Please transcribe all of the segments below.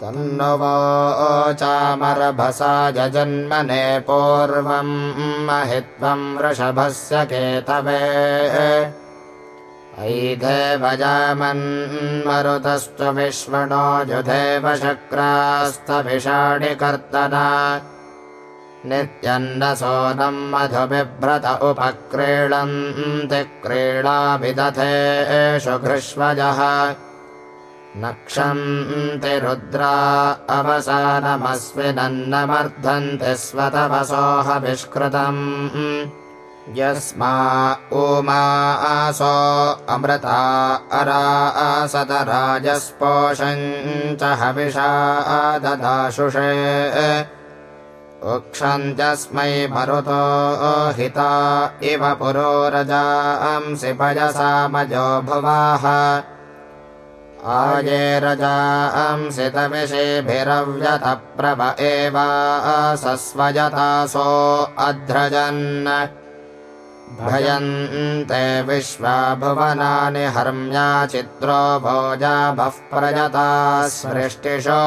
तन्नवोचामरभसा जन्मने पूर्वम् महित्वम् वृषभस्य केतवे। ऐधेवजामन्मरुतस्तु विश्वणो जुधेव शक्रास्तभिषाणि कर्तना नित्यन्न सोदम् मधुबिभ्रत उपक्रीडन्ति क्रीडाभिदधे एषु घृष्वजः नक्षन्ति रुद्रा अवसानमस्मिन्नमर्धन्ति स्वतवसोऽहविष्कृतम्। यस्मा उमा आसो अमृता अरा च हविषा ददाशुषे उक्षन्त्यस्मै मरुतो हिता इव पुरोरजांसि भजसामजो भुवाः। आये रजांसि तविषेभिरव्यतप्रभ एवासस्वजतासो अध्रजन्। भयन्ते विश्वा भुवनानि हर्म्या चित्रो भोजाभः प्रजता सृष्टिषु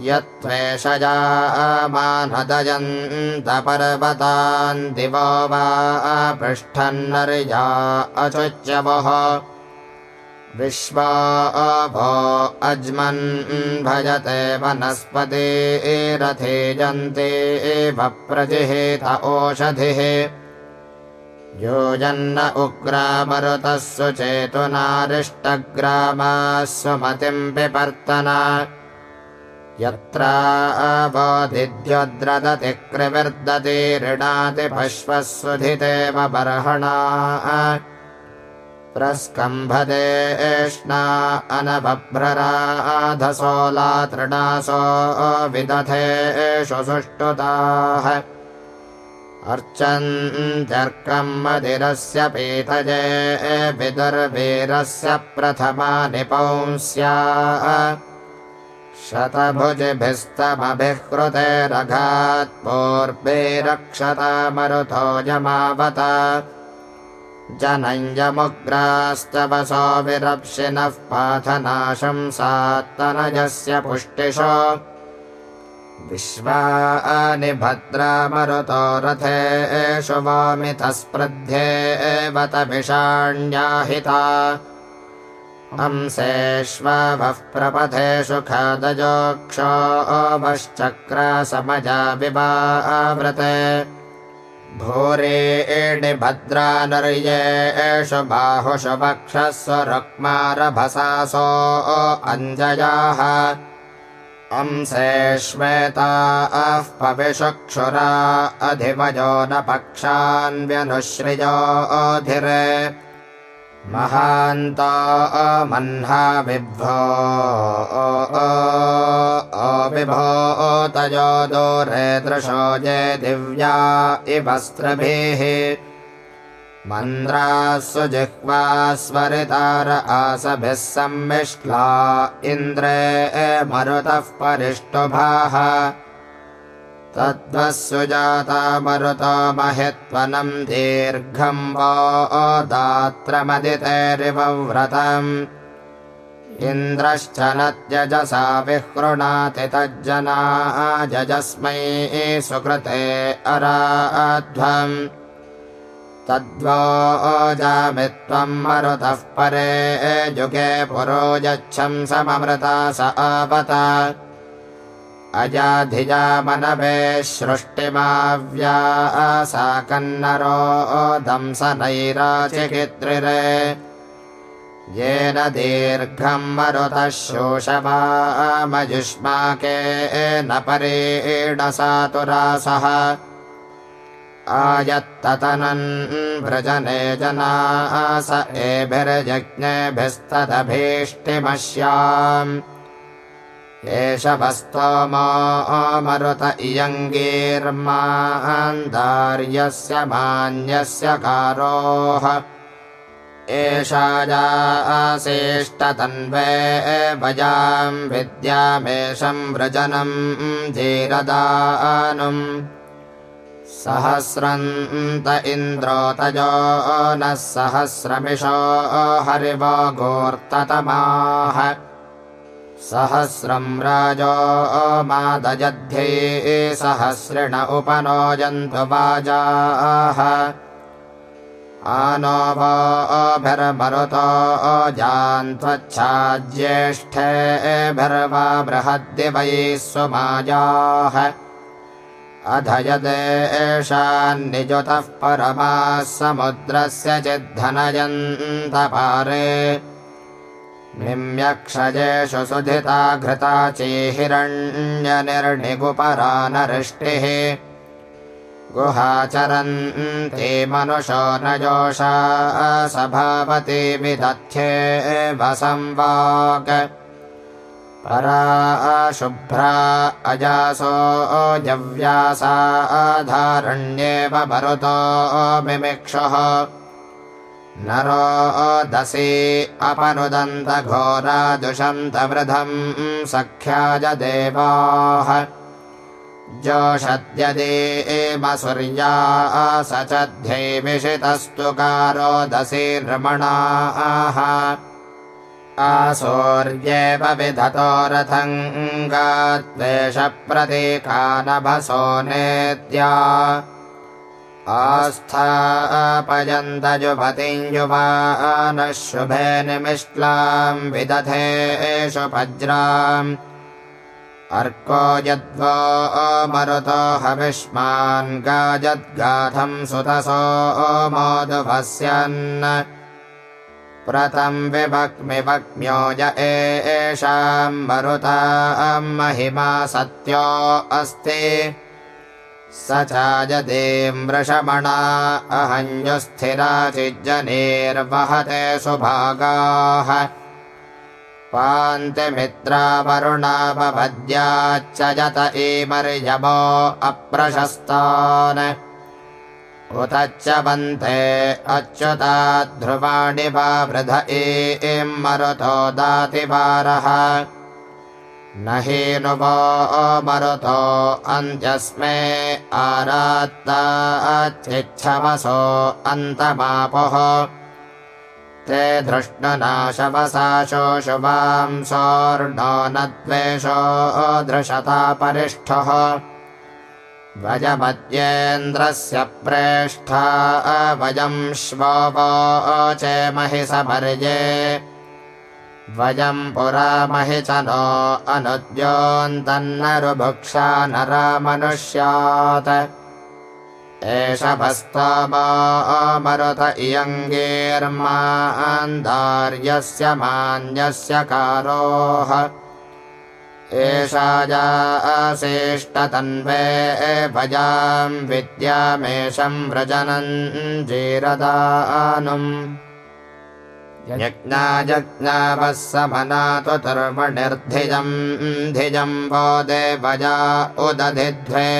यत्त्वेषजामानदयन्तपर्वतान् दिवो वा पृष्ठन्नर्या अचुच्यवः विश्वा भो अज्मन् भजते वनस्पतिरथेजन्ते एव प्रजिहेत ओषधिः। योजन्न उग्रामरुतः सुचेतुनारिष्टग्रामाः सुमतिम् पिपर्तना यत्रावोधिद्योद्रदति कृविर्दति ऋणाति पश्वः सुधितेव बर्हणा। प्रस्कम्भदे एष्णा अनबभ्रराधसोला तृणासो विदधे एषु सुष्ठुताः अर्चन्त्यर्कम् मदिरस्य पीतजे विदुर्वीरस्य प्रथमा निपंस्या शतभुजिभिस्तमभिः कृते रघात्पूर्वे रक्षता मरुतो जमावत जनञ्जमुग्रास्तवसो विरप्शिनः पाथनाशंसात्तनजस्य पुष्टिषो। विश्वानि भद्रामरुतो रथेषु वामितः स्पृध्ये एव तभिषाण्याहिता हंसेष्वः प्रपथेषु खादजोक्षोभश्चक्रासमजा विवाव्रते भूरे एणि भद्रानर्ये एषु बाहुषु वक्षः रुक्मारभसासो अञ्जयाः। अंसे श्वेताः पविषुक्षुरा अधिवजो न पक्षान्व्यनुश्रियोधिरे महान्ता मह्ना विभो विभो तयो दोरे दृशो ये दिव्या इवस्त्रभिः। मन्द्रासु जिह्वा स्वरितार आसभिः सम्मिश्ला इन्द्रे मरुतः परिष्टुभाः तद्वः मरुतो महित्वनम् दीर्घम् वो दात्रमदितेरिवव्रतम् इन्द्रश्च न त्यजसा विहृणाति तज्जना जजस्मै सुकृते अराध्वम्। तद्वो जामित्वम् मरुतः परे युगे पुरो सममृता स आपत अजाधिजामनवे सृष्टिमाव्या सा कन्नरो दंसनैराचिकित्रिरे। येन दीर्घम् मरुतः शोषमामजुष्माके न परेणसातुरासः आयत्ततनन् व्रजने जनास एभिर्जज्ञेभिस्तदभीष्टिमश्याम् एष वस्तोमरुत इयङ्गीर्मान्दार्यस्य मान्यस्य कारोः। एषा जासेष्टतन्वे भजाम् विद्यामेषम् व्रजनम् धीरदानुम् सहस्रन्त इन्द्रोतजो नः सहस्रमिषो हरिवगोर्ततमाः सहस्रम् राजो मादजध्ये सहस्रिण उपनोजन्तु वाजाः आनो वोभिर्मरुतो जान्त्वच्छाज्येष्ठेभिर्वा बृहद्दिवैः सुमाजाः। अध यदेशान्निजुतः परमाः समुद्रस्य चिद्धनयन्तपारे निम्यक्षजेषु सुधिता घृता चेहिरण्यनिर्णिगुपरा नृष्टिः गुहाचरन्ति मनुषो न जोषा सभावती विदध्ये वसंवाक्। परा शुभ्रा अजासो जव्यासाधारण्येव मरुतो मिमिक्षुः नरो दसी अपनुदन्तघोरा दुषन्तवृधम् सख्याय देवाः जोषद्यदे एमसूर्या स च ध्यैविषितस्तु कारोदसी रमणाः आसौर्येव विधतो रथम् गात्वेष प्रतीकानभसो नेत्या आस्थापयन्तजुभतिञ्जुवानः शुभे निमिष्लाम् विदधेषु वज्राम् अर्को यद्वो मरुतो हविष्मान् गाजद्गाधम् सुतसो मोदुभस्यन्। विभक्मिभक्म्यो य एषाम् मरुताम् महिमा सत्यो अस्ति स चाजदेम् वृषमणा अहञ्जुस्थिराचिज्जनेर्वहते सुभागाः। पान्तिमित्रावरुणापपद्याच्च यत ईमर्यमो अप्रशस्तान्। उत च वन्ते अच्युताद्ध्रुवाणि वा वृध ईम् मरुतो दातिवारः न हीनुवो मरुतो अन्त्यस्मे आरात्ताच्चिच्छवसो अन्तमापुः। ते धृष्णनाशवसाशो शुभांसोर्णो न द्वेषो दृशता परिष्ठः। वजमद्येन्द्रस्य प्रेष्ठा वयम् श्वो वोचेमहि सपर्ये वयम् पुरामहि च नो अनुद्योऽन्तन्नरुभुक्षा नरामनुष्यात्। एष भस्तमरुत इयङ्गेर्मान्दार्यस्य मान्यस्य कारोः। एषा जासेष्टतन्वे भजाम् विद्यामेषम् व्रजनम् जीरदानुम् यज्ञाजज्ञावः समनातु तुर्मणिर्धिजम् धिजम् वो देवजा उदधिध्वे।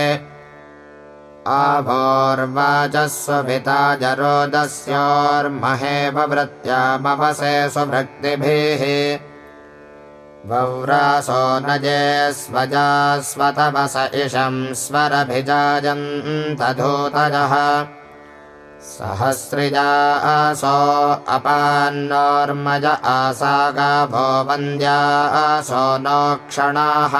आभोर्वाचः स्वपिता जरोदस्योर्महेव वृत्यामवसे स्वभृक्तिभिः वव्रासो नजे स्वजा स्वतवस इषम् स्वरभिजायन्तधूतजः सहस्रिजासो अपान्नोर्मज आसागाभो वन्द्यासो नो क्षणाः।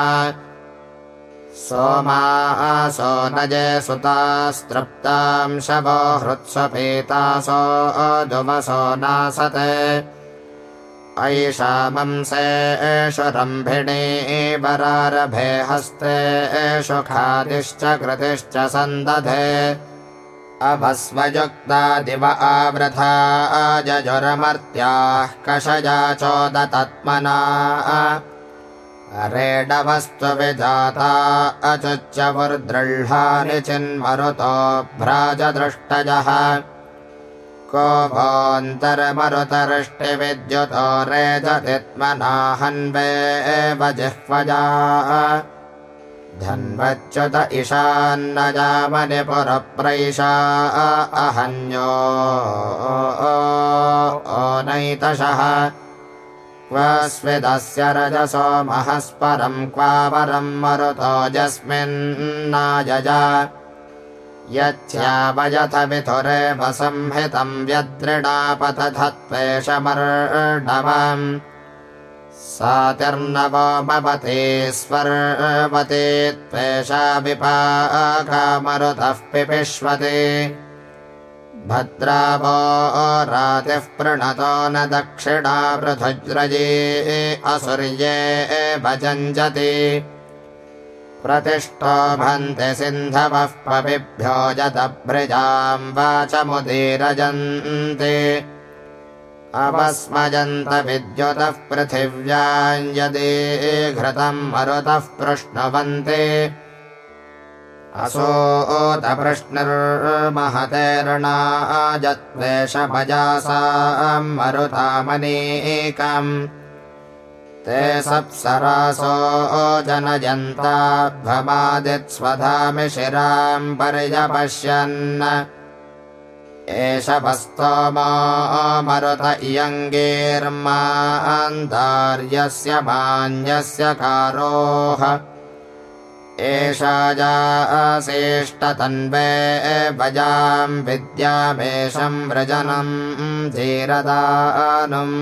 सोमासो नजे सुतास्तृप्ताम् शवो हृत्स्वपीतासो दुवसो नासते। ऐषामंसे एषु रम्भिणी वरारभे हस्ते एषु खादिश्च कृतिश्च सन्दधे अभस्वयुक्ता दिव आवृथा अजजुरमर्त्याः कषजा चोदतत्मना। रेडवस्तु विजाता अचुच्यवुर्दृह्णानि चिन्मरुतो भ्राजदृष्टजः। को भोऽन्तर्मरुतरिष्टिविद्युतो रेजतित्मनाहन्वे एव जिह्वजा धन्वच्युत इशान्नजामनिपुरप्रैषा अहन्यो नैतशः। क्व स्विदस्य रजसो महस्परम् क्वावरम् मरुतोजस्मिन्नायज यच्छ्यावयथ विथुरेव संहितं व्यदृणापतधत्वेषमर्णवम् सातिर्नवो भवति स्वर्वते त्वेषा विपाकामरुतः पिपिष्वते। भद्रावो रातिः प्रणतो न दक्षिणा पृथुज्रजे असुर्ये भजञ्जति। प्रतिष्ठोभन्ति सिन्धवः पविभ्यो जतभृजाम् वाचमुदीरजन्ति अवस्मजन्त विद्युतः पृथिव्याम् यदि घृतम् मरुतः पृष्णवन्ते। असोतपृष्णुर्महतेर्णाजत्वेषभजासाम् मरुतामनेकम् ते सप्सरासो जनयन्ताभमादित्स्वधामि शिराम् पर्यपश्यन् एष वस्तोमो मरुत इयङ्गेर्मान्तार्यस्य मान्यस्य कारोः। एषा जासेष्टतन्वे भजाम् विद्यामेषम् व्रजनम् धीरदानुम्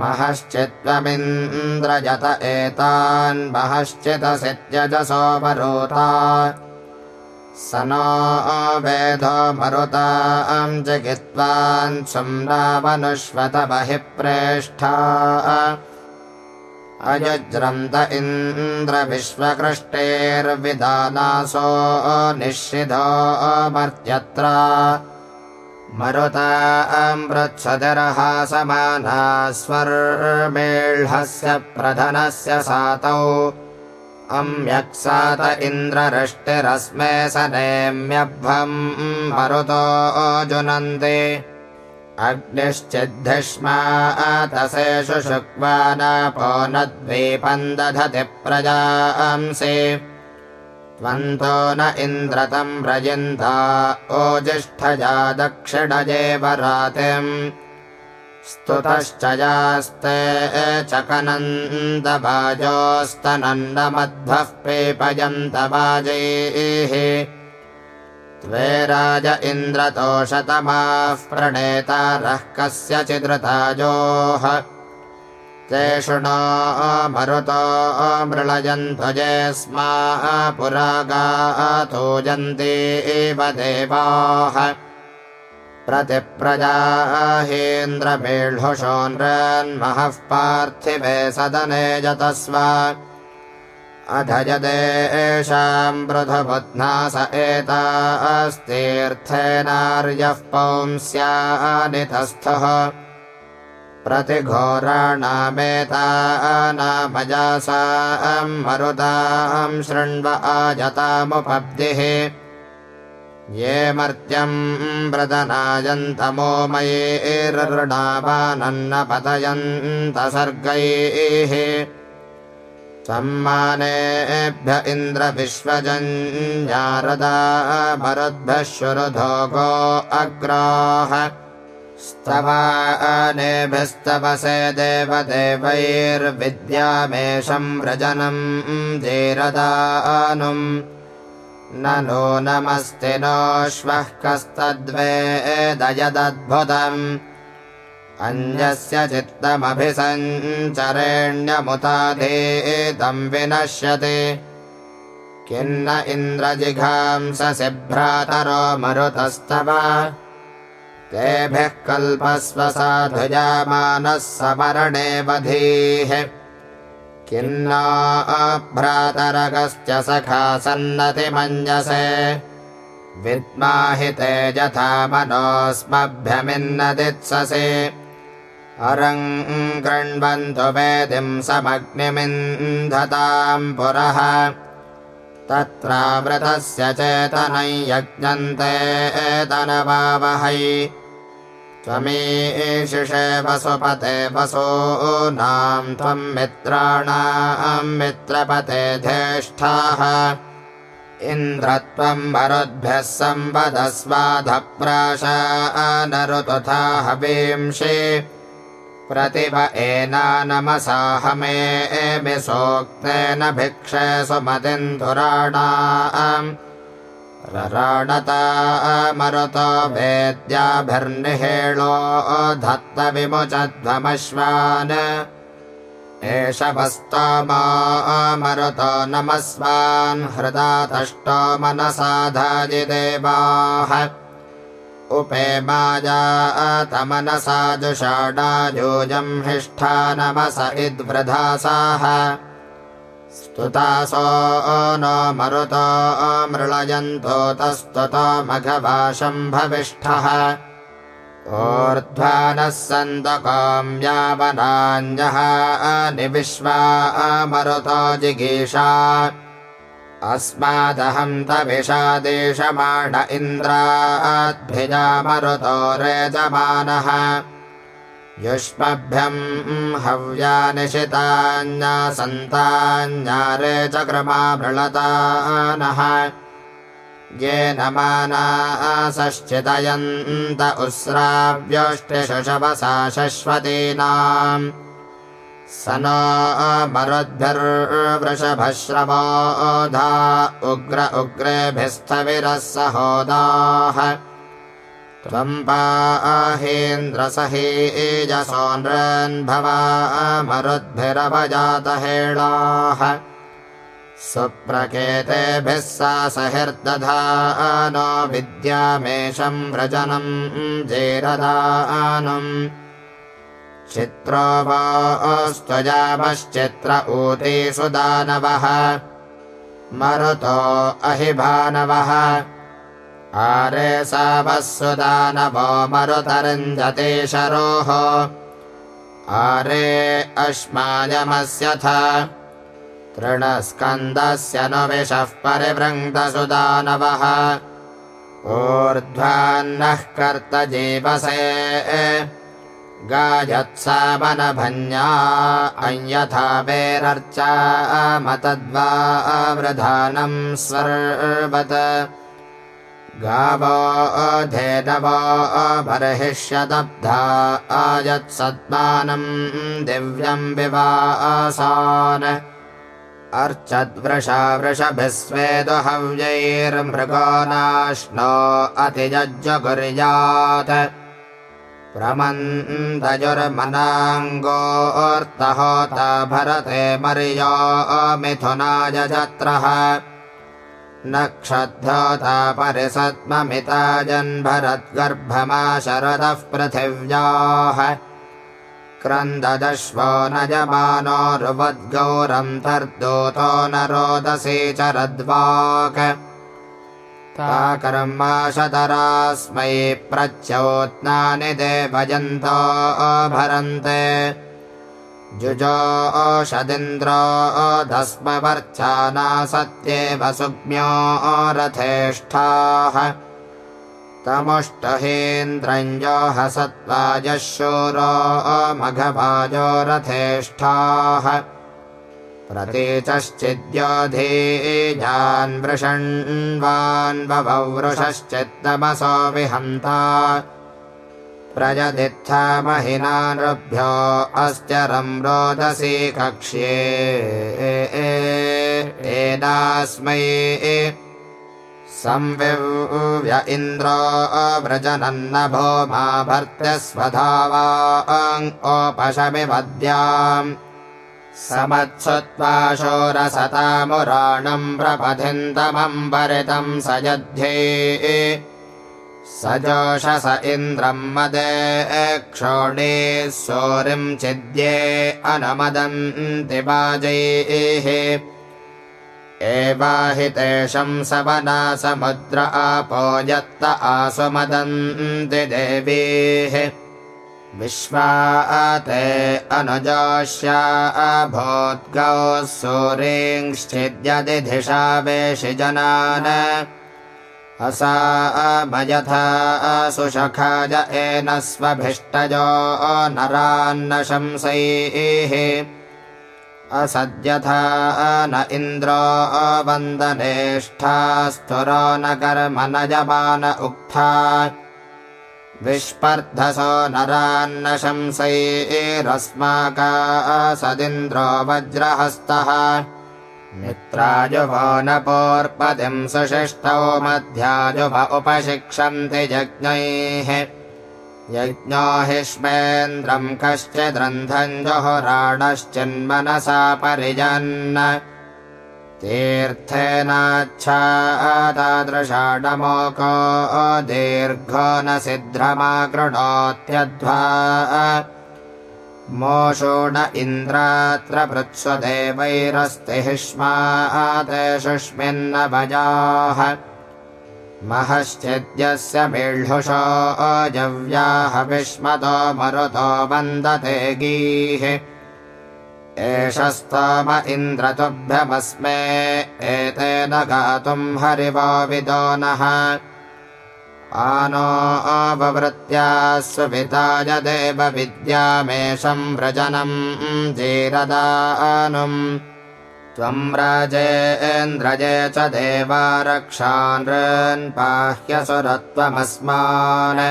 महश्चित्त्वमिन्द्रजत एतान् महश्चितसि त्यजसोऽवरोता स नो वेदो मरुताम् जगित्वान् सुम्नावनुष्वत बहिः प्रेष्ठा अयुज्रन्त इन्द्र विश्वकृष्टेर्विदानासो निःशिधो मर्त्यत्र। मरुतामृत्सतिरहासमाना स्वर्मेह्स्य प्रधनस्य सातौ अम्यक्सात इन्द्ररष्टिरस्मे स नेम्यभ्वम् मरुतो जुनन्ति अग्निश्चिद्धिष्मातसेषु शुक्वानापो न द्वीपन्दधति प्रजांसि। त्वन्तो न इन्द्रतम् व्रजिन्ता ओजिष्ठजा दक्षिणजेव रातिम् स्तुतश्च यास्ते चकनन्दबाजोस्तनन्दमध्वः पेपयन्तबाजैः त्वे राज इन्द्रतोषतमाः प्रणेतारः कस्यचिदृताजोः तेषु नो मरुतो मृळयन्ध्वजे स्मा पुरागातोजन्ति एव देवाः प्रतिप्रजाहेन्द्रमेढुषो नृन्महः पार्थिवे सदने जतस्व। अध यदेषाम् पृथुबुध्ना स एतास्तीर्थेनार्यः पुंस्यानितस्थः। प्रतिघोराणामेतानामजासाम् मरुताम् शृण्व आजतामुपब्धिः ये मर्त्यम् व्रतनायन्तमो मयेर्णावानन्न सर्गैः। सम्मानेभ्य इन्द्रविश्वजञ्जारदा मरुद्भ्यः शुरुधोगो अग्राः। स्तवानेभिस्तवसे देवदेवैर्विद्यामेषम् व्रजनम् धीरदानुम् न नो नमस्ति नोऽश्वः कस्तद्वेदयदद्भुतम् अन्यस्य चित्तमभिसञ्चरेण्यमुताधीतम् विनश्यति। किन्न इन्द्रजिघांससि भ्रातरो मरुतस्तव। तेभिः कल्पस्व साधुजामानः समरणे वधीः किन्ना अभ्रातरगश्च सखा सन्नतिमञ्जसे विद्माहि ते यथा मनोऽस्मभ्यमिन्नदित्ससे। अरम् कृण्वन्तु वेदिं समग्निमिन्धताम् पुरः। तत्रावृतस्य चेतनै यज्ञन्ते एतनवावहै त्वमीशिषे वसुपते वसूनाम् त्वम् मित्राणाम् मित्रपते धेष्ठाः इन्द्रत्वम् मरुद्भ्यः सम्पदस्वाधप्राशानरुतुथा हवींषि। प्रतिभ एनानमसाहमे सोक्तेन भिक्षे सुमतिन्धुराणाम् ररणता मरुतो वेद्याभिर्निहेळो धत्त विमुचध्वमश्वान् एष वस्तमा मरुतो नमस्वान् हृदा तष्टो मनसाधाजिदेवाः उपे माजातमनसा जुषाडाजोजम् हिष्ठा नमस इद्वृधासाः स्तुतासो न मरुतो मृळयन्तो तस्तुतो मघवाशम्भविष्ठः ऊर्ध्वानः सन्त काम्यावनाञ्जः निविश्वा मरुतो जिगीषा। अस्मादहं तविषादेशमाण इन्द्राद्भिजा मरुतो रेजमानः युष्मभ्यम् हव्यानिशितान्यासन्तान्यारे चक्रमा मृळतानः। येन मानासश्चितयन्त उस्राव्योष्टिशुशवसा शश्वतीनाम्। स न मरुद्भिर्वृषभश्रवोधा उग्र उग्रेभिस्थविरः सहोदाः त्वम्पाहेन्द्रसहेजसो नृन्भवा मरुद्भिरभजातहेळाः सुप्रकेतेभिः सा सहिर्दधा नो विद्यामेषम् व्रजनम् जेरदानम् चित्रो वास्त्वजामश्चित्र ऊती सुदानवः मरुतो अहिभानवः आरे सावस्सुदानवो मरुतरञ्जते शरोः। आरे अश्मायमस्यथ। तृणस्कन्दस्य नु विषः परिवृङ्गसुदानवः। ऊर्ध्वान्नः कर्तजीवसे। गायत्सामनभन्या अन्यथा वेरर्चा मतद्वा वृधानम् स्वर्वत् गावो धेनवो बर्हिष्यदब्धा आयत्सद्मानम् दिव्यम् विवासान्। अर्चद्वृषा वृषभिः स्वेदुहव्यैर्मृगो नाश्नो अतिजज्जकुर्यात् प्रमन्दजुर्मनाङ्गोऽर्तहोता भरते मर्यो मिथुनाय जत्रः नक्षद्धोता परिसत्ममिता जन्भरद्गर्भमा शरदः पृथिव्याः क्रन्ददश्वो न जमानोरुवद्गौरम् तर्दूतो न रोदसी चरद्वाक् ता कर्माशतरास्मै प्रच्योत्नानि देवयन्तो भरन्ते जुजो ओषदिन्द्रो ओधस्मवर्च्छाना सत्येव सुज्ञो रथेष्ठाः तमुष्टहेन्द्रञ्जो हसत्वाजः शूरो मघवाजो रथेष्ठाः प्रतीचश्चिद्योधीजान्वृषण्वान्ववृषश्चित्तमसो विहन्ता प्रजदित्था महिना नृभ्यो अस्त्यरम् रोदसी कक्ष्ये। एनास्मै संविव्य इन्द्रो व्रजनन्न भोमा भर्त्यस्वधावा ओपशमिवद्याम् समत्सुत्वाशोरसतामुराणम् प्रपथिन्तमम्बरितम् सजध्ये स जोषस इन्द्रम् मदे क्षोणे सोरिम् छिद्ये अनमदन्ति बाजैः। एवाहितेशम् सवना समुद्र आपो यत्त आसु मदन्ति देवीः विश्वाते अनुजोष्या अभोद्गौः सूरींश्चिद्यदिधिषा वेशि जनान् असा अमयथा सुशखाज एन स्वभिष्टजो नरान्न शंसैः असद्यथा न इन्द्रो वन्दनेष्ठास्तुरो न कर्म न जमान उक्था। विस्पर्धसो नरान्न शंसैरस्माका सदिन्द्रो वज्रहस्तः मित्रायुभो न पूर्पतिम् सुशिष्टौ मध्यायुभ उपशिक्षन्ति यज्ञैः। यज्ञो हिष्मेन्द्रम् कश्चिद्रन्थम् जुहुराणश्चिन्मनसा परिजन्। तीर्थेनाच्छातादृशाडमोको दीर्घो न सिद्ध्रमा मोषोण इन्द्रात्र पृत्स्वदेवैरस्तिहिष्माते शुष्मिन्न भजाः महश्चिद्यस्य मीळ्हुषो अजव्याः विष्मतो मरुतो वन्दते गीः। एष स्तोम इन्द्रतुभ्यमस्मे एतेन गातुम् हरिवो विदो नः आनो अववृत्त्या सुविताय देवविद्यामेषम् व्रजनम् जीरदानुम्। त्वम् राजेन्द्रजे च देवा रक्षान्पाह्यसुरत्वमस्मान्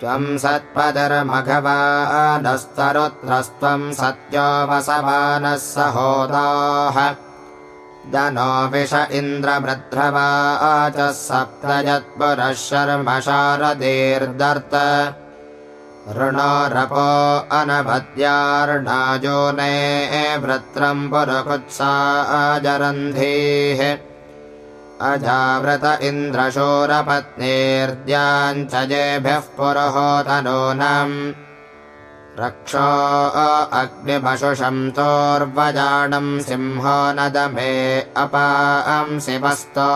त्वम् सत्पदर्मघवानस्तरुत्रस्त्वम् सत्योऽवसमानः सहोदाः दनो विष इन्द्रभृद्रवा च सप्त यत्पुरः शर्म शारदीर्दर्त ऋणोरपो अनभद्यार्णाजो ने वृत्रम् पुरकुत्सा अजरन्धीः। अजावृत इन्द्रशूरपत्नीर्द्याञ्च जेभ्यः पुरोहोतनूनम् रक्षो अग्निपशुषन्तोर्वजाडम् सिंहो नदमे अपांसिवस्तोः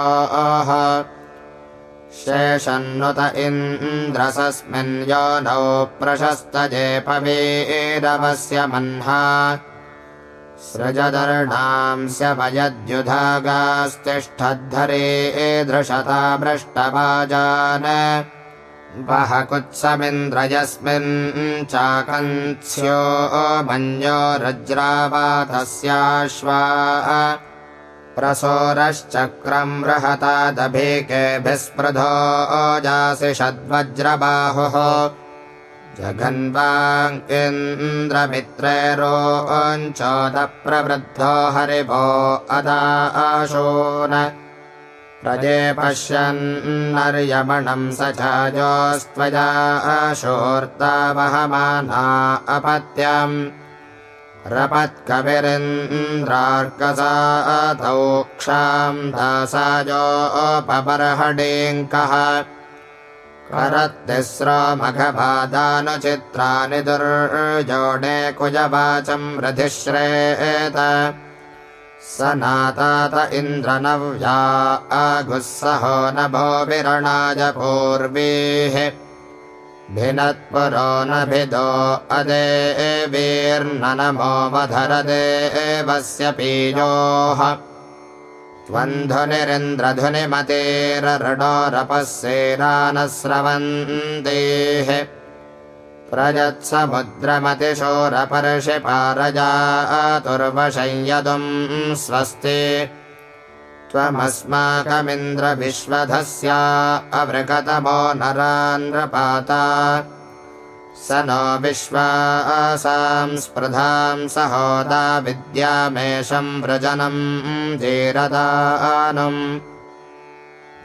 शेषन्नुत इन्द्रसस्मिन् योनौ प्रशस्तजेपवीरवस्य मह्ना सृजदर्णांस्यभयद्युधागास्तिष्ठद्धरे ईदृशता भ्रष्टवाजान वह कुत्समिन्द्रयस्मिन् चाकन्स्यो मञ्जो रज्रावातस्याश्वा प्रसोरश्चक्रम् रहतादभिकेभिः स्पृधो ओजासि षड्वज्रबाहुः जघन्वाङ्किन्द्रमित्रेरोञ्चोदप्रवृद्धो अदाशोन प्रजे पश्यन्नर्यमणम् स चाजोस्त्वजाशोर्तावहमाना अपत्यम्। रपत्कविरिन्द्रार्कसातौ क्षाम् दासाजोपबर्हडेङ्कः करत्तिस्रमघबादानुचित्राणि दुर्जोडे कुजवाचम् रधिश्रेत स नातात इन्द्रनव्या आगुः सहो नभो विरणाय पूर्वीः। भिनत्पुरो नभिदो अदेवीर्ननमो वधरदेवस्य पीयोः। त्वन्धुनिरिन्द्रधुनिमतेरडोरपः सेनानः स्रवन्तेः प्रजत्समुद्रमतिशोरपर्षिपारजातुर्वशंयदुम् स्वस्ति। त्वमस्माकमिन्द्रविश्वधस्या अवृगतमो नरान्ध्रपाता स नो विश्वासाम् स्पृधाम् सहोदा विद्यामेषम् व्रजनम् जीरदानुम्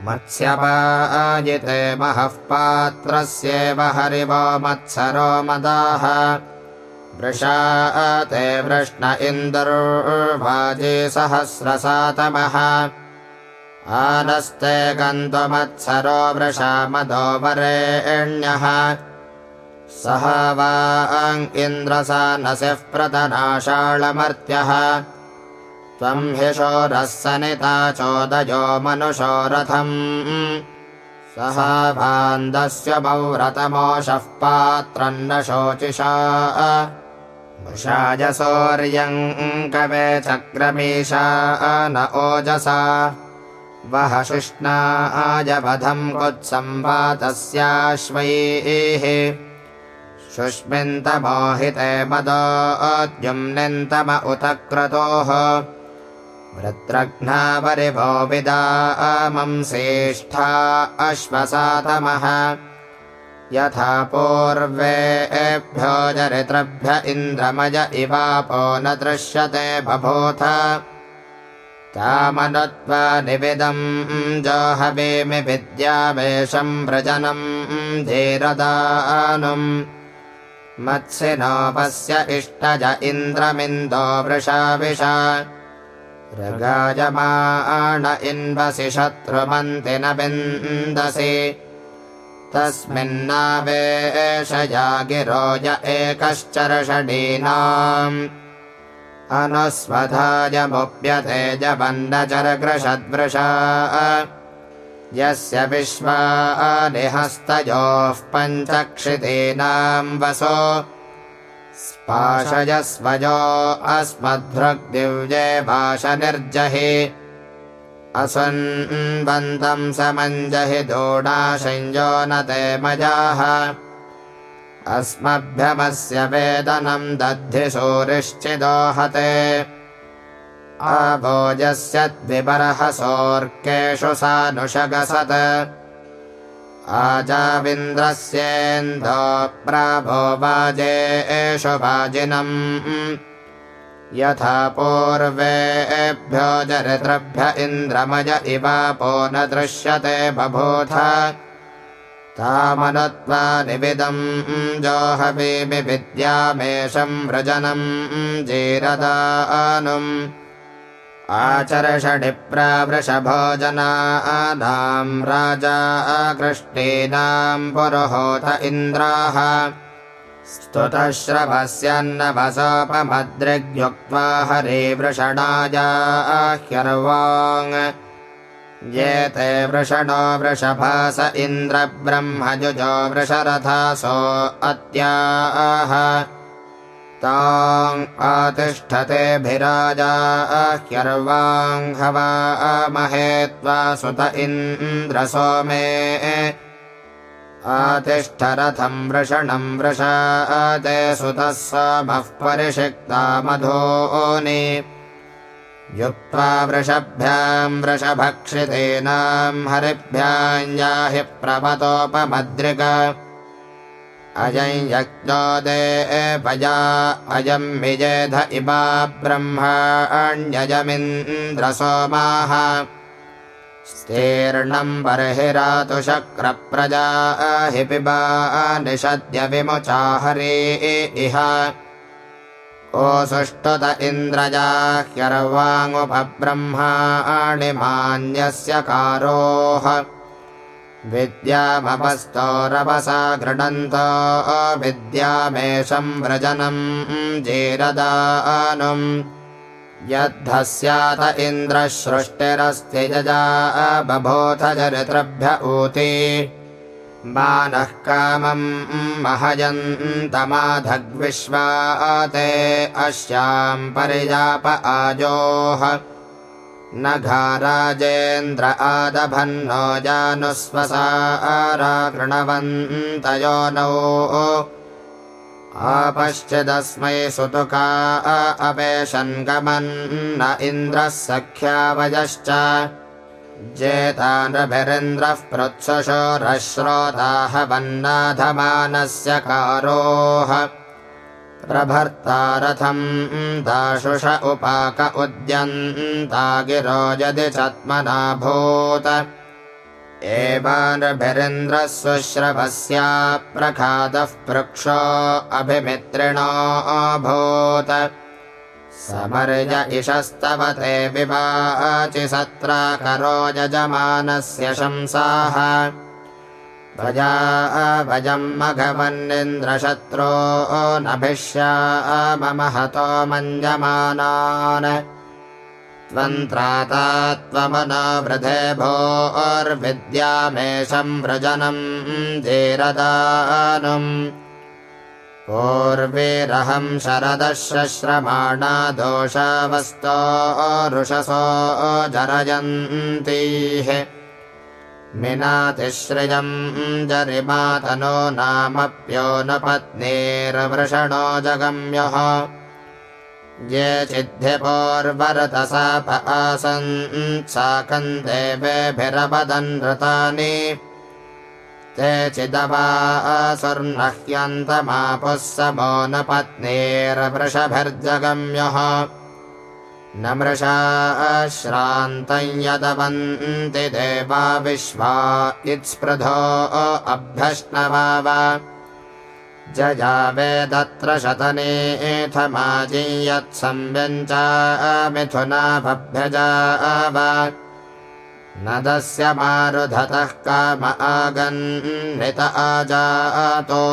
मत्स्यपायिते महः पात्रस्येव हरिवो मत्सरो मदाः वृषा ते वृष्ण इन्दुर्वाजे सहस्रसातमः। आनस्ते गन्तुमत्सरो वृषा मदो वरेण्यः। सह वाङ् इन्द्रसानसिः प्रतनाशाळमर्त्यः त्वम् हि शोरः सनिता चोदयो मनुषो रथम्। सह भान्दस्य मौरतमोषः पात्रम् न शोचिषा। वृषाजसौर्यम् कवे चक्रमीशा न ओजसा। वह शुष्णाजवधम् कुत्सम्पातस्याश्वैः शुष्मिन्तमोहिते मदोद्युम्निन्तम उत क्रतोः वृत्रघ्नावरिभो विदामंसेष्ठा अश्वसातमः। यथा पूर्वेभ्यो जरितृभ्य इन्द्रमय इवापो न दृश्यते बभूथ। तामनत्वा निविदम् जोहवेमि विद्यावेशम् व्रजनम् धीरदानुम् मत्सिनोपस्य इष्टज इन्द्रमिन्दो वृषाविषा ऋगायमाण इन्वसि शत्रुमन्ति न विन्दसि तस्मिन्नावेशया गिरोज एकश्चर्षडीनाम्। अनुस्वधायमुप्यते जवन्नचरग्रशद्वृषा यस्य विश्वानिहस्तयोः पञ्चक्षितीनाम् वसो स्पाशयस्वजो अस्मद्भृग्दिव्ये भाषनिर्जहि। असन्वन्तम् समञ्जहि दोडाशञ्जो न ते मजाः। अस्मभ्यमस्य वेदनम् दद्धि सूरिश्चिदोहते आभोजस्य द्विबर्हसोऽर्केषु सानुषगसत् आजाविन्द्रस्येन्दो प्राभो वाजे एषु वाजिनम्। यथा पूर्वेभ्यो जरितृभ्य इन्द्रमय इवापो न दृश्यते बभूथ। तामनत्वा निविदम् जोहवीमि विद्यामेषम् व्रजनम् जीरदानुम् आचरषडिप्रावृषभोजनानाम् राजा कृष्टीनाम् पुरुहोत इन्द्राः। स्तुतश्रवस्यन्नवसोपमद्रिग्युक्त्वा हरे वृषणायाह्यर्वाङ् ये ते वृषणो वृषभास इन्द्रब्रह्मजुजो वृषरथासो अत्याह ताम् आतिष्ठतेभिराजाह्यर्वाङ्घवा महे त्वा सुत इन्द्रसोमे आतिष्ठरथम् वृषणम् वृषाते सुतः सोमः परिषिक्ता मधोनि। युक्त्वा वृषभ्याम् वृषभक्षितेनाम् हरिभ्याम् याहि प्रमतोपमद्रिग अयम् यज्ञो देवया अयम् विजेध इमा ब्रह्माण्यजमिन्द्रसोमाः स्तीर्णम् बर्हिरातु शक्रप्रजा हि पिबा निषद्य विमुचा हरे इह ओसुष्टुत इन्द्रजाह्यर्वाङ्मुपब्रह्माणि मान्यस्य कारोः विद्यामपस्तोरवसा गृणन्तो विद्यामेषम् व्रजनम् जीरदानुम्। यद्ध स्यात इन्द्रः सृष्टिरस्ति यजा बभूथ चरितृभ्य ऊती। मानः कामम् महयन्तमाधग्विश्वाते अस्याम् परिजाप आजोः न घाराजेन्द्र आदभन्नो जानुस्वसारा कृणवन्तयो नौ। आपश्चिदस्मै सुतुका अपेशन्गमन्न इन्द्रः सख्यावयश्च। जेतानभिरिन्द्रः पृत्सशोरः श्रोताः वन्नाधमानस्य कारोः प्रभर्ता रथम् दाशुष उपाक उद्यन्ता गिरो यदि सुश्रवस्या प्रखादः पृक्षो अभिमित्रिणोऽभूत समर्य इषस्तवते विवाचि सत्राकरो यजमानस्य शंसाः भजा भजम् मघवन्निन्द्रशत्रो नभिष्या मम हतो मञ्जमानान् त्वन्त्राता त्वमनावृधे भोर्विद्यामेषम् व्रजनम् धीरदानुम् पूर्वेरहम् शरदश्रश्रमाणा दोषावस्तो रुषसो जरयन्तीः मिनातिश्रियम् जरिमातनो नामप्यो न पत्नीर्वृषणो जगम्यः। ये चिद्ध्यपोर्वरतसाप आसन् साकम् देवेभिरपदन् रतानि ते चिदवासुर्नह्यन्तमापुः समो न पत्नीर्वृषभिर्जगम्यः न मृषा श्रान्तं यदवन्ति देवा विश्वा इत्स्पृधो अभ्यश्नवाव जजावेदत्र शतनेथमाजियत्संव्यञ्चा मिथुना भभ्यजाव नदस्य मारुधतः काम आगन्नित आजातो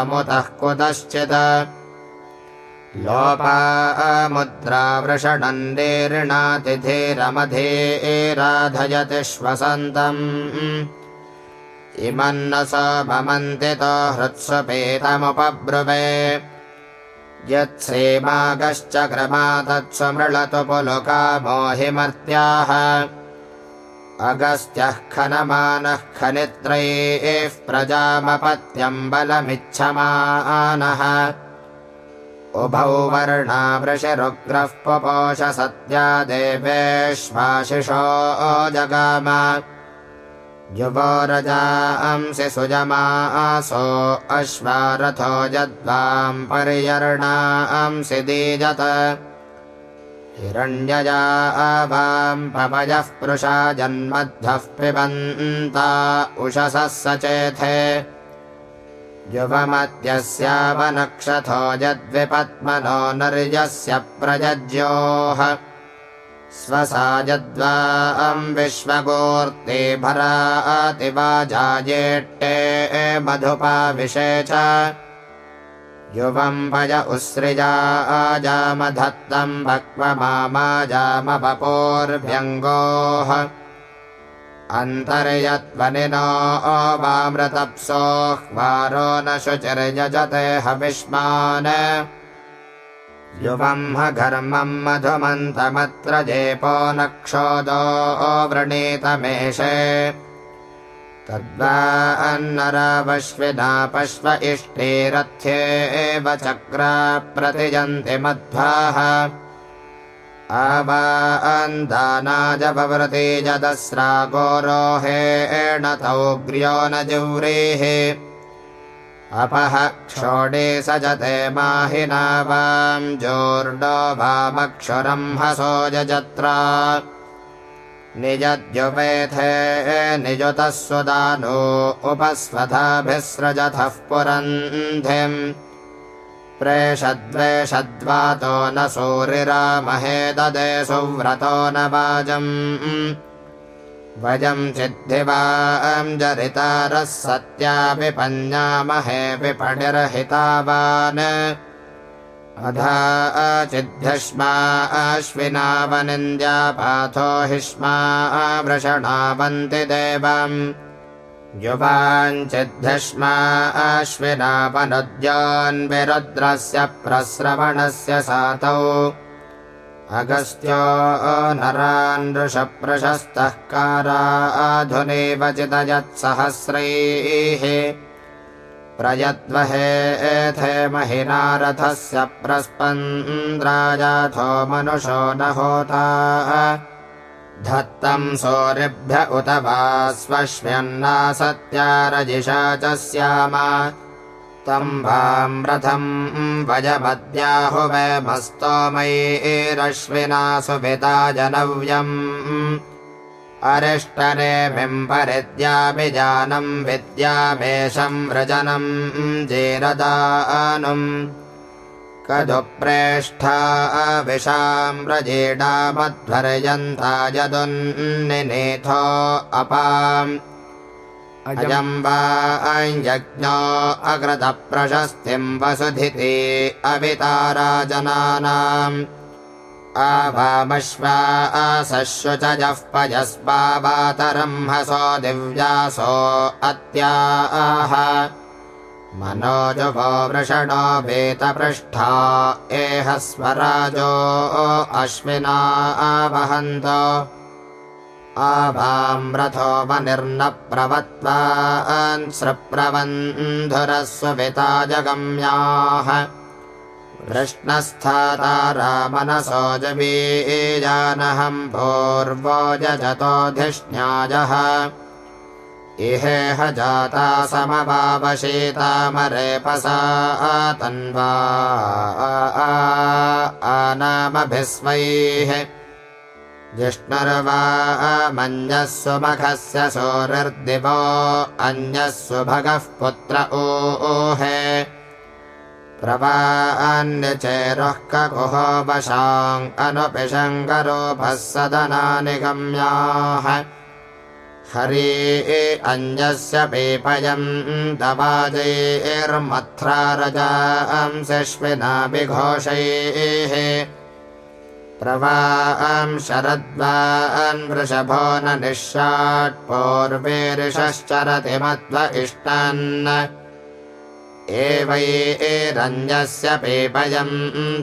अमुतः कुतश्चित् लोपामुद्रा वृषणन्देर्णातिथिरमधेराधयति श्वसन्तम्। इमन्न स ममन्तितो हृत्स्वपेतमुपब्रुवे यत्सेमागश्च क्रमातत्स्वमृळतु पुलुका मोहिमर्त्याः अगस्त्यः खनमानः खनित्रयेः प्रजामपत्यम् बलमिच्छमानः उभौ वर्णा वृषिरुग्रः पुपोष सत्या देवेश्वाशिषो जगाम। युवोरजांसि सुजमासो अश्वारथो यद्वाम् पर्यर्णांसि दीजत। हिरण्यजा आवाम् पवयः पृषा जन्मध्वः पिबन्ता उषसः सचेथे युवमद्यस्यावनक्षथो यद्विपद्मनो नर्यस्य प्रजज्योः। स्वसा यद्वाम् विश्वगोर्ते भरातिवाजायेट्टे मधुपाविशे च। युवम् भज उस्सृजा आजामधत्तम् भक्वमामाजामपपोर्भ्यङ्गोः अन्तर्यत्वनिनो वामृतप्सोह्वारो न शुचिर्यजते हविष्मान्। युवम् ह घर्मम् मधुमन्तमत्र जेपो नक्षोदो वृणीतमेषे तद्वा अन्नरावश्विना पश्व इष्टेरथ्येव चक्रा प्रतिजन्ति मध्वाः आवा अन्दानाजपवृति जदस्रा गोरोहेण तौग्र्यो न जुव्रीः अपः क्षोडे सजते माहिना वाम् जोर्डो वामक्षुरम् हसो जत्रा निजद्युपेथे निजुतः सुदानो उपस्वधाभिस्रजथः पुरन्धिम् प्रेषद्वेषद्वातो न सूरिरामहे ददे सुव्रतो न वाजम्। वयम् चिद्धिवाम् जरितारः सत्यापि पञ्जामहे विपणिर्हितावान्। अधा चिद्ध्यष्मा अश्विनावनिन्द्यापाथो हिष्मा वृषणावन्ति देवम् युवाञ्चिद्ध्यष्मा अश्विनावनुद्यान्विरुद्रस्य प्रस्रवणस्य सातौ। अगस्त्यो नरान् ऋषप्रशस्तः काराधुनेव चिदयत्सहस्रैः प्रयद्वहे एथे महिनारथस्य प्रस्पन्द्राजाथो मनुषो न होता धत्तम् सोरिभ्य उत वा स्वश्म्यन्ना सत्या रजिषा च स्याम तम् वाम् रथम् वयमद्याहुवमस्तोमयीरश्विना सुभिता जनव्यम्। अरिष्टनेमिम् परिद्याभिजानम् विद्यामेषम् व्रजनम् जेरदानुम् कदुप्रेष्ठा विशाम् व्रजेडामध्वर्यन्ता यदुन्निनेथो अपाम्। अजम् वा अञ्जज्ञो अग्रतप्रशस्तिम् वसुधिते अविताराजनानाम् आवामश्वा आसश्वचजः पजस्पावातरम् हसो दिव्यासो अत्याह मनोजुभो वृषणो वेतपृष्ठा। एह स्वराजो अश्विना आवहन्त आवाम्रथो वनिर्न प्रवत्वान्सृप्रवन्धुरस्वपिता जगम्याः कृष्णस्थातारामनसो जबीजानहम् पूर्वो जतोऽधिष्ण्याजः इहेह जाता समवावशीतामरेपसा तन्वा आनामभिस्मैः जिष्णुर्वा सूरिर्दिवो अन्यः सुभगः पुत्र ऊहे। प्रवान्यचेरुः ककुहो वशाङ् अनुपिशङ्करोपः सदनानि गम्याः हरे अन्यस्य पेपयम् दवाजेर्मथ्रारजांसश्विनाभिघोषैः प्रवां शरद्वान् वृषभो न निःशाट्पूर्वेरिषश्चरति मध्व इष्टान्। एवैरन्यस्य पेपयम्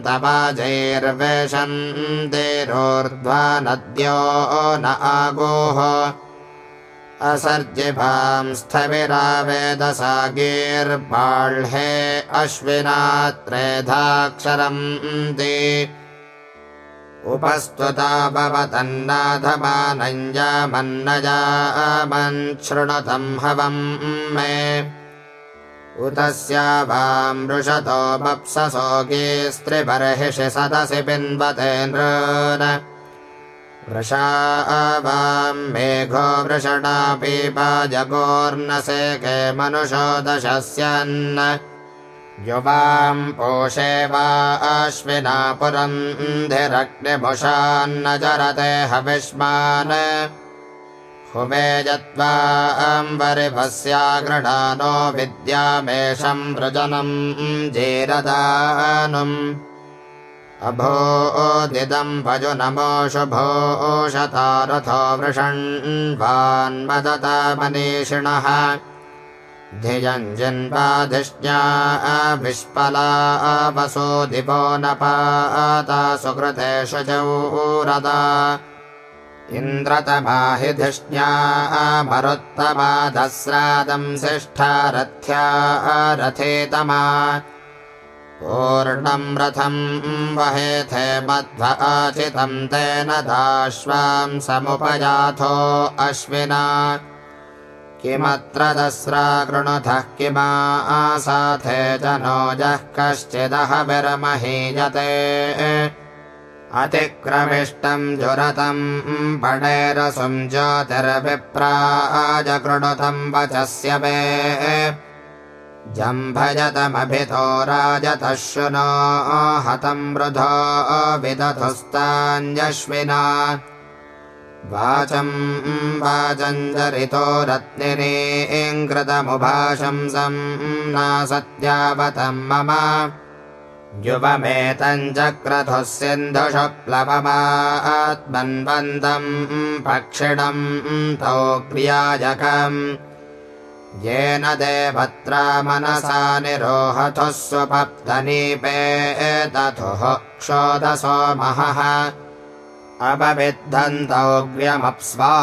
तवाजैर्वेषम् देरोर्ध्वा नद्यो न आगोः असर्जिभां स्थविरावेदसागीर्बाह्हे अश्विना त्रेधाक्षरम् दे। उपस्तुता भवतन्नाथमानञ्जामन्नजामन् हवम् मे। उतस्या वां वृषतो वप्ससोगे स्त्रिबर्हिषि सदसि पिन्वते नृ वृषा वां मेघो वृषणा पीपा जगोर्नसेके मनुषो दशस्यन्। युवां पोषे वा अश्विना पुरन्धिरग्निभुषान्न जरते हविष्मान्। हुमेजत्वा अम्बरिभस्या गृणानो विद्यामेषं वृजनम् जीरदानुम् अभोदिदं भजु नमो शुभो शतारथो वृषण्वान्मदता मनीषिणः। धियञ्जिन्वाधिष्ण्या विष्पला वसो दिवो न पाता सुकृतेषु जौरदा इन्द्रतमाहिधिष्ण्या मरुत्तमाधस्रादं शिष्ठा रथ्या रथेतमा पूर्णं रथं वहेथे मध्वाचितं तेन दाश्वां समुपयाथो अश्विना। किमत्र दस्रा कृणुतः किमा आसाथे जनोजः कश्चिदह विरमहीयते। अतिक्रमिष्टं जुरतं पडेरसुं ज्योतिर्विप्राजकृणुतं वचस्य मे जम्भजतमभितो राजतः शुनो हतं वृधो विदधुस्तान्यश्विना। वाचम् वाचञ्जरितो रत्निरेङ्कृतमुभाशंसम् नासत्यावतम् मम। युवमेतञ्चक्रथुः सिन्धुषुप्लवमात्मन्वन्तम् पक्षिणम् तौ क्रियाजकम् येन देवत्रा मनसा निरोहथुः स्वपप्तनीपे तथुः क्षोदसोमहः अपविद्धन्तौग्र्यमप्स्वा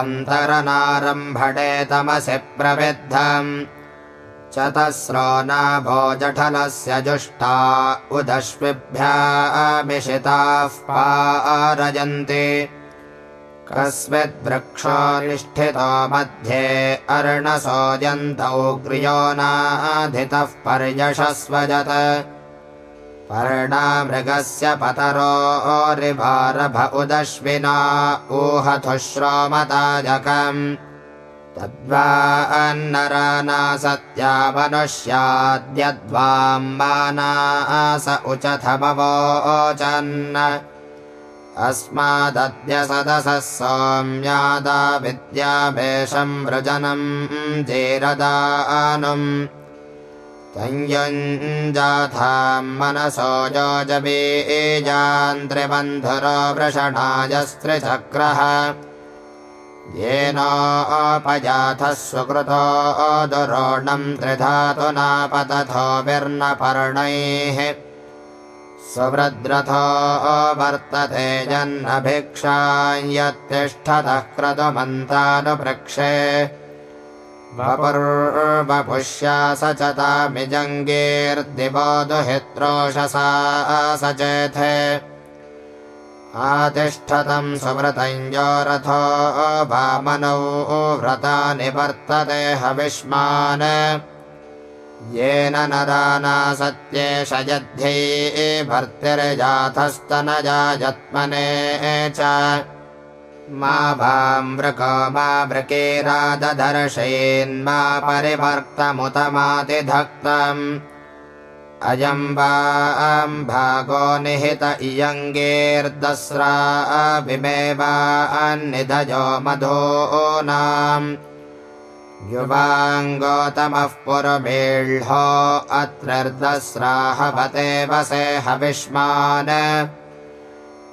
अन्तरनारम्भणे तमसि प्रविद्धम्। चतस्रो नाभो जठलस्य जुष्टा उदश्विभ्यामिषिताः पारयन्ति कस्मिद्वृक्षो निष्ठितो मध्ये अर्णसोऽजन्तौग्र्यो नाधितः पर्यशस्वजत् पर्णामृगस्य पतरोरिवारभ उदश्विना ऊहथु श्रोमताजकम् तद्वा अन्नरानासत्या मनुष्याद्यद्वाम्बानास उचथमवोचन् अस्मादद्य सदसः सोम्यादा विद्याभेषम् वृजनम् जेरदानुम्। तञ्युञ्जाथां मनसो योजबीजान्त्रिबन्धुरो वृषणायस्त्रिचक्रः येनोपजाथः सुकृतो दुरोणम् त्रिधातुनापतथो विर्नपर्णैः सुवृद्रथो वर्तते जन्नभिक्षां यत्तिष्ठतः क्रतुमन्तानुपृक्षे। वपुर्वपुष्या स च तामिजङ्गीर्दिवो दुहित्रोषसा स चेथे आतिष्ठतम् सुव्रतञ्जोरथो वामनौ व्रता निवर्तते हविष्मान् येन नदाना सत्येष यध्ये भर्तिर्जातस्तनजायत्मने च। मा भामृको मा वृकेरादधर्षेन्मा परिभर्तमुतमातिधक्तम् अयम् भागो निहित इयङ्गेर्दस्रा विमेवान्निधजो मधो नाम् युवाङ्गोतमः पुरमेह्ो अत्रर्दस्राहवते वसे हविष्मान्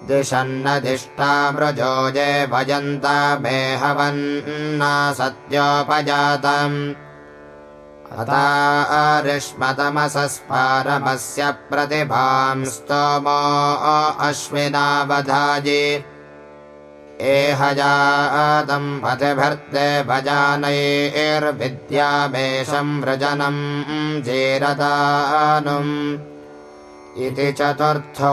दिशन्नधिष्ठामृजो ये भजन्ता मे हवन्ना सत्योपजातम् अतारिष्मतमसस्पारमस्य प्रतिभां स्तोमो अश्विनावधाजि एहजातम् पतिभर्ते भजानैर्विद्यामेषं व्रजनम् जेरदानुम् इति चतुर्थोऽध्यायः